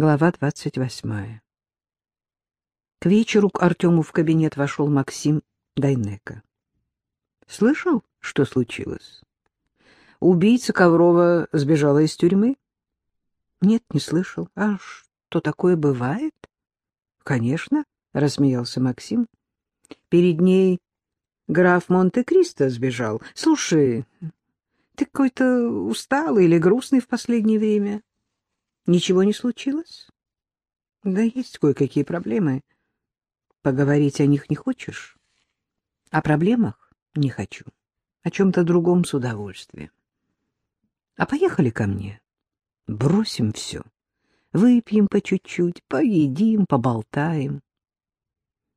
Глава двадцать восьмая. К вечеру к Артему в кабинет вошел Максим Дайнека. Слышал, что случилось? Убийца Коврова сбежала из тюрьмы? Нет, не слышал. А что такое бывает? Конечно, рассмеялся Максим. Перед ней граф Монте-Кристо сбежал. Слушай, ты какой-то усталый или грустный в последнее время? Ничего не случилось? Да есть кое-какие проблемы. Поговорить о них не хочешь? О проблемах не хочу. О чем-то другом с удовольствием. А поехали ко мне. Бросим все. Выпьем по чуть-чуть, поедим, поболтаем.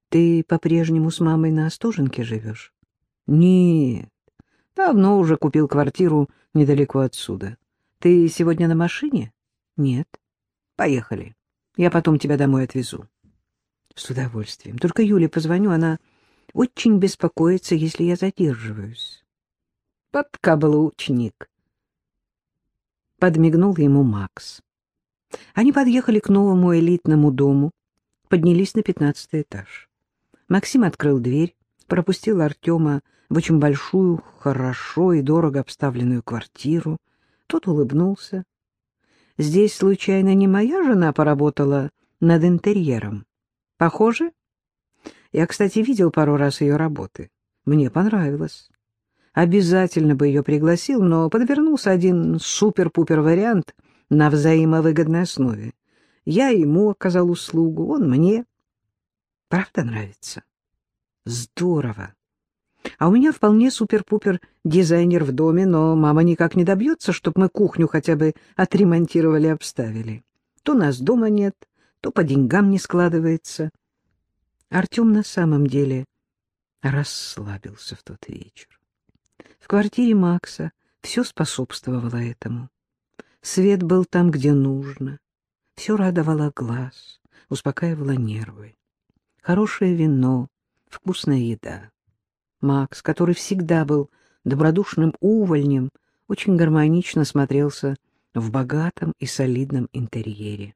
Ты по-прежнему с мамой на Остоженке живешь? Нет, давно уже купил квартиру недалеко отсюда. Ты сегодня на машине? Нет. Поехали. Я потом тебя домой отвезу. С удовольствием. Только Юле позвоню, она очень беспокоится, если я задерживаюсь. Подкаблучник. Подмигнул ему Макс. Они подъехали к новому элитному дому, поднялись на пятнадцатый этаж. Максим открыл дверь, пропустил Артема в очень большую, хорошо и дорого обставленную квартиру. Тот улыбнулся. «Здесь, случайно, не моя жена поработала над интерьером? Похоже?» Я, кстати, видел пару раз ее работы. Мне понравилось. Обязательно бы ее пригласил, но подвернулся один супер-пупер вариант на взаимовыгодной основе. Я ему оказал услугу, он мне. Правда нравится? Здорово. А у меня вполне супер-пупер дизайнер в доме, но мама никак не добьется, чтобы мы кухню хотя бы отремонтировали, обставили. То нас дома нет, то по деньгам не складывается. Артем на самом деле расслабился в тот вечер. В квартире Макса все способствовало этому. Свет был там, где нужно. Все радовало глаз, успокаивало нервы хорошее вино, вкусная еда. Макс, который всегда был добродушным увольнем, очень гармонично смотрелся в богатом и солидном интерьере.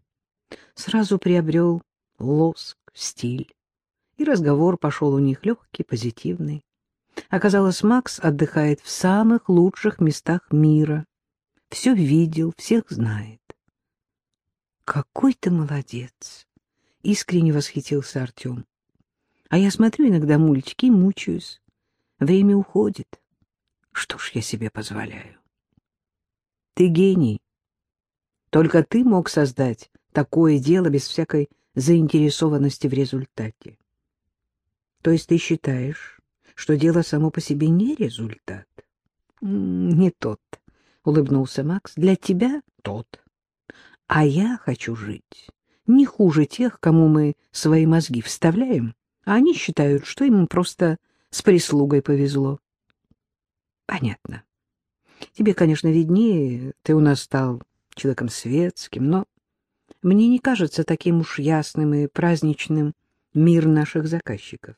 Сразу приобрел лоск, стиль, и разговор пошел у них легкий, позитивный. Оказалось, Макс отдыхает в самых лучших местах мира. Все видел, всех знает. «Какой ты молодец!» Искренне восхитился Артем. А я смотрю иногда мультики и мучаюсь. Время уходит. Что ж я себе позволяю? Ты гений. Только ты мог создать такое дело без всякой заинтересованности в результате. То есть ты считаешь, что дело само по себе не результат? Не тот, — улыбнулся Макс. Для тебя тот. А я хочу жить не хуже тех, кому мы свои мозги вставляем, а они считают, что им просто с прислугой повезло. Понятно. Тебе, конечно, виднее, ты у нас стал человеком светским, но мне не кажется таким уж ясным и праздничным мир наших заказчиков.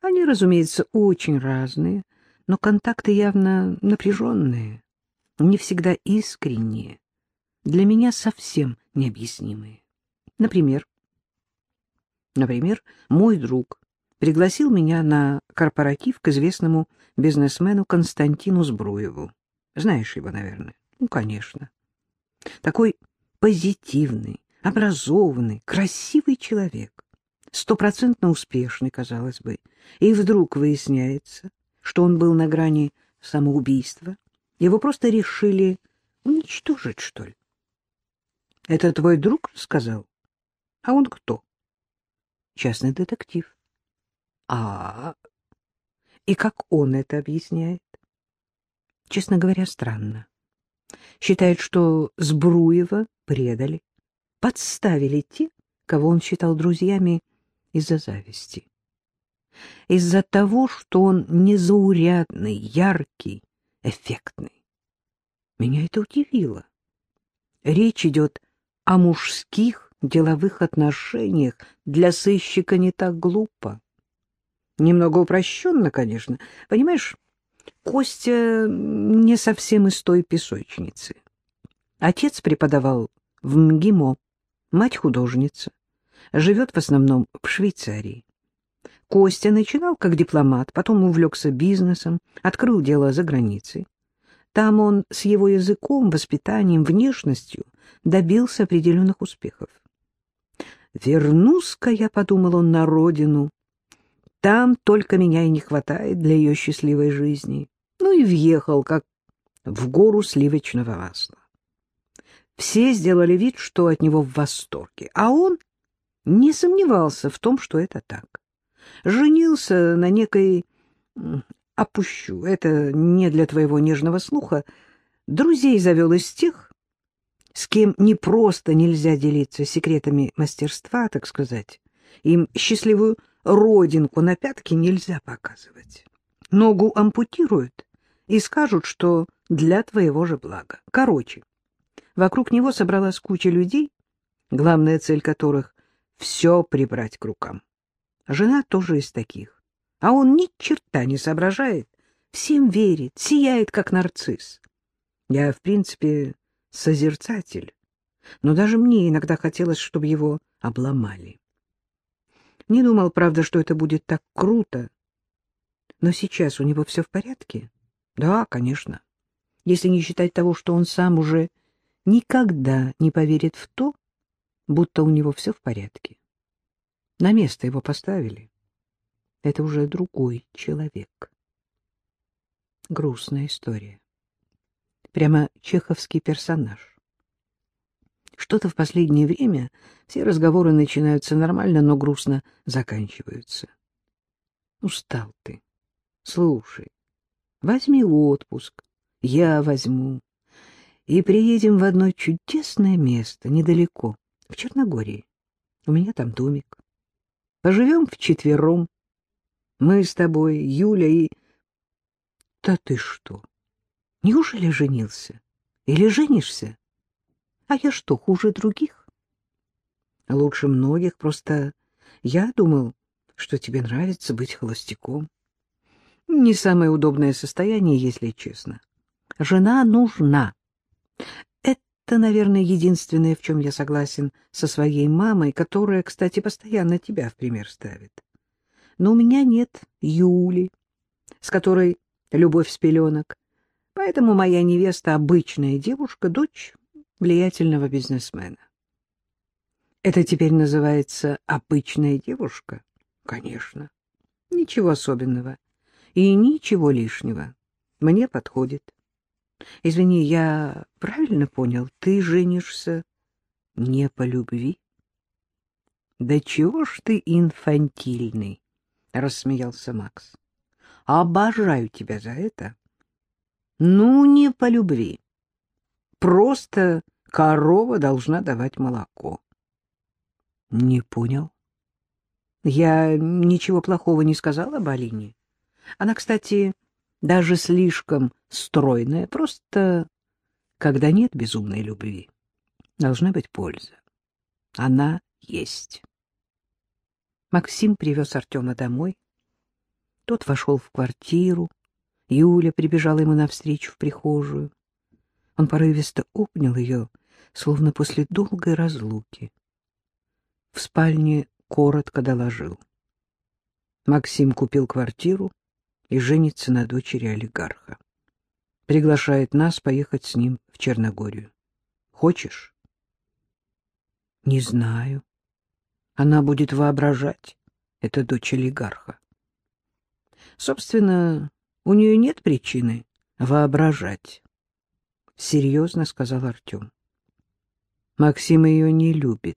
Они, разумеется, очень разные, но контакты явно напряженные, не всегда искренние, для меня совсем необъяснимые. Например, например, мой друг пригласил меня на корпоратив к известному бизнесмену Константину Збруеву. Знаешь его, наверное? Ну, конечно. Такой позитивный, образованный, красивый человек. Стопроцентно успешный, казалось бы. И вдруг выясняется, что он был на грани самоубийства. Его просто решили уничтожить, что ли. — Это твой друг сказал? А он кто? Частный детектив. А, и как он это объясняет? Честно говоря, странно. Считает, что Сбруева предали, подставили те, кого он считал друзьями из-за зависти. Из-за того, что он незаурядный, яркий, эффектный. Меня это удивило. Речь идет о мужских деловых отношениях для сыщика не так глупо. Немного упрощенно, конечно. Понимаешь, Костя не совсем из той песочницы. Отец преподавал в МГИМО, Мать художница, живет в основном в Швейцарии. Костя начинал как дипломат, потом увлекся бизнесом, открыл дело за границей. Там он с его языком, воспитанием, внешностью добился определенных успехов. «Вернусь-ка, я подумал он, на родину. Там только меня и не хватает для ее счастливой жизни». Ну и въехал, как в гору сливочного масла. Все сделали вид, что от него в восторге, а он не сомневался в том, что это так. Женился на некой... Опущу, это не для твоего нежного слуха. Друзей завел из тех, с кем не просто нельзя делиться секретами мастерства, так сказать. Им счастливую родинку на пятке нельзя показывать. Ногу ампутируют и скажут, что для твоего же блага. Короче, вокруг него собралась куча людей, главная цель которых — все прибрать к рукам. Жена тоже из таких. А он ни черта не соображает, всем верит, сияет, как нарцисс. Я, в принципе, созерцатель, но даже мне иногда хотелось, чтобы его обломали. Не думал, правда, что это будет так круто. Но сейчас у него все в порядке? Да, конечно. Если не считать того, что он сам уже никогда не поверит в то, будто у него все в порядке. На место его поставили. Это уже другой человек. Грустная история. Прямо чеховский персонаж. Что-то в последнее время все разговоры начинаются нормально, но грустно заканчиваются. Устал ты. Слушай, возьми отпуск, я возьму, и приедем в одно чудесное место недалеко, в Черногории. У меня там домик. Поживем вчетвером. Мы с тобой, Юля и... Да ты что? Неужели женился? Или женишься? А я что, хуже других? Лучше многих, просто я думал, что тебе нравится быть холостяком. Не самое удобное состояние, если честно. Жена нужна. Это, наверное, единственное, в чем я согласен со своей мамой, которая, кстати, постоянно тебя в пример ставит. Но у меня нет Юли, с которой любовь с пеленок. Поэтому моя невеста — обычная девушка, дочь влиятельного бизнесмена. Это теперь называется обычная девушка? Конечно. Ничего особенного. И ничего лишнего. Мне подходит. Извини, я правильно понял? Ты женишься не по любви? Да чего ж ты инфантильный, рассмеялся Макс. Обожаю тебя за это. Ну, не по любви. Просто корова должна давать молоко. Не понял. Я ничего плохого не сказала об Алине. Она, кстати, даже слишком стройная, просто когда нет безумной любви, должна быть польза. Она есть. Максим привез Артема домой. Тот вошел в квартиру. Юля прибежала ему навстречу в прихожую. Он порывисто обнял ее, словно после долгой разлуки. В спальне коротко доложил. Максим купил квартиру, и женится на дочери олигарха. Приглашает нас поехать с ним в Черногорию. Хочешь? Не знаю. Она будет воображать. Это дочь олигарха. Собственно, у нее нет причины воображать. Серьезно сказал Артем. Максим ее не любит.